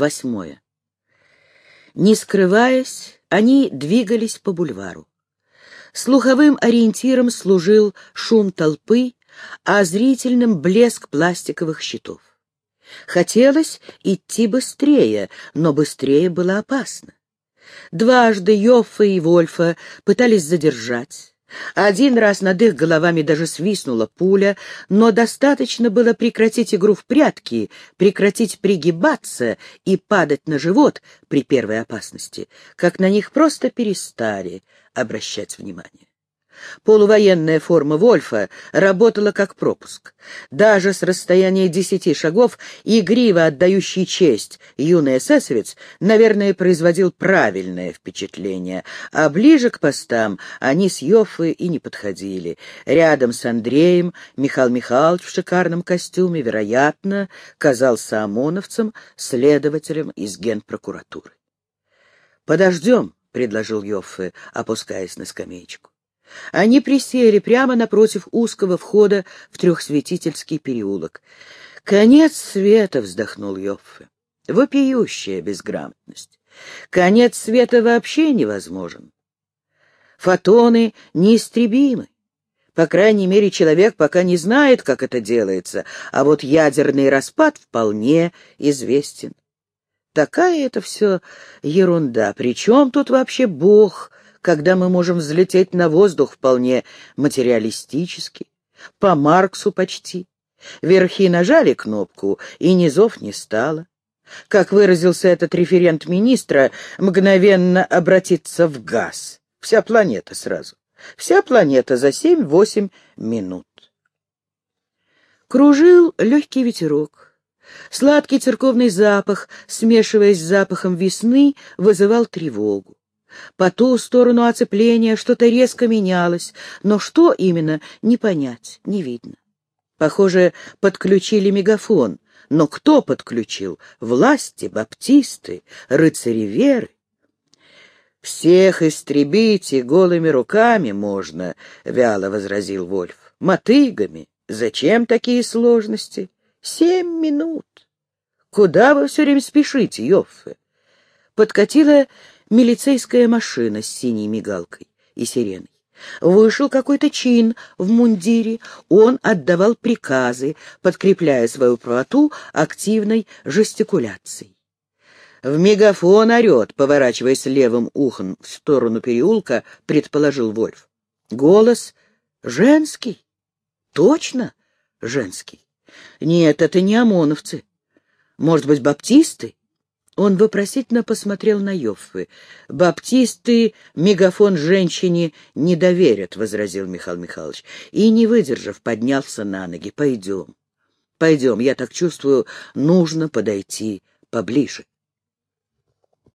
Восьмое. Не скрываясь, они двигались по бульвару. Слуховым ориентиром служил шум толпы, а зрительным — блеск пластиковых щитов. Хотелось идти быстрее, но быстрее было опасно. Дважды Йоффа и Вольфа пытались задержать. Один раз над их головами даже свистнула пуля, но достаточно было прекратить игру в прятки, прекратить пригибаться и падать на живот при первой опасности, как на них просто перестали обращать внимание. Полувоенная форма Вольфа работала как пропуск. Даже с расстояния десяти шагов игриво отдающий честь юный эсэсовец, наверное, производил правильное впечатление, а ближе к постам они с Йоффы и не подходили. Рядом с Андреем Михаил Михайлович в шикарном костюме, вероятно, казался ОМОНовцем, следователем из генпрокуратуры. «Подождем», — предложил Йоффе, опускаясь на скамеечку. Они присели прямо напротив узкого входа в трехсветительский переулок. «Конец света!» — вздохнул Йоффе. «Вопиющая безграмотность. Конец света вообще невозможен. Фотоны неистребимы. По крайней мере, человек пока не знает, как это делается, а вот ядерный распад вполне известен. Такая это все ерунда. Причем тут вообще Бог, когда мы можем взлететь на воздух вполне материалистически, по Марксу почти. Верхи нажали кнопку, и низов не стало. Как выразился этот референт министра, мгновенно обратиться в газ. Вся планета сразу. Вся планета за семь-восемь минут. Кружил легкий ветерок. Сладкий церковный запах, смешиваясь с запахом весны, вызывал тревогу. По ту сторону оцепления что-то резко менялось, но что именно, не понять, не видно. Похоже, подключили мегафон. Но кто подключил? Власти, баптисты, рыцари веры? «Всех истребите голыми руками можно», — вяло возразил Вольф. «Мотыгами. Зачем такие сложности? Семь минут. Куда вы все время спешите, Йоффе?» Подкатила милицейская машина с синей мигалкой и сиреной. Вышел какой-то чин в мундире, он отдавал приказы, подкрепляя свою правоту активной жестикуляцией. В мегафон орет, поворачиваясь левым ухом в сторону переулка, предположил Вольф. Голос женский. Точно женский. Нет, это не ОМОНовцы. Может быть, баптисты? Он вопросительно посмотрел на Йоффы. «Баптисты мегафон женщине не доверят», — возразил Михаил Михайлович. И, не выдержав, поднялся на ноги. «Пойдем, пойдем, я так чувствую, нужно подойти поближе».